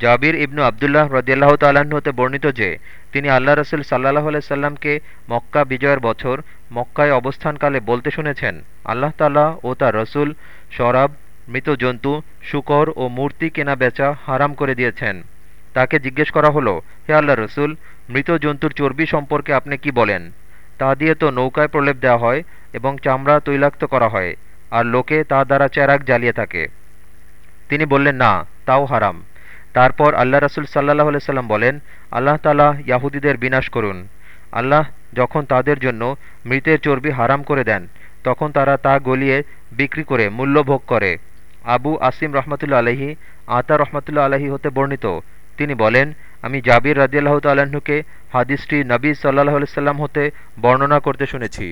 জাবির ইবনু আবদুল্লাহ রদিয়াল্লাহ তাল্লাহ্ন হতে বর্ণিত যে, তিনি আল্লাহ রসুল সাল্লাহ সাল্লামকে মক্কা বিজয়ের বছর মক্কায় অবস্থানকালে বলতে শুনেছেন। আল্লাহ তাল্লাহ ও তার রসুল শরাব, মৃত জন্তু, শুকর ও মূর্তি কেনা বেচা হারাম করে দিয়েছেন। তাকে জিজ্ঞেস করা হলো, হে আল্লাহ রসুল, মৃত জন্তুর চর্বি সম্পর্কে আপনি কি বলেন? তা দিয়ে তো নৌকায় প্রলেপ দেওয়া হয় এবং চামড়া তৈলাক্ত করা হয়, আর লোকে তা দ্বারা চেরাক জ্বালিয়ে থাকে। তিনি বললেন, না, তাও হারাম। তারপর আল্লাহ রসুল সাল্লাহ সাল্লাম বলেন, আল্লাহ তালা ইয়াহুদীদের বিনাশ করুন। আল্লাহ যখন তাদের জন্য মৃতের চর্বি হারাম করে দেন, তখন তারা তা গলিয়ে বিক্রি করে মূল্য ভোগ করে। আবু আসিম রহমতুল্লা আলহি আতা রহমতুল্লা আলহি হতে বর্ণিত। তিনি বলেন, আমি জাবির রাজিয়াল্লাহ তাল্লাহ্নকে হাদিসটি নবী সাল্লাহ সাল্লাম হতে বর্ণনা করতে শুনেছি।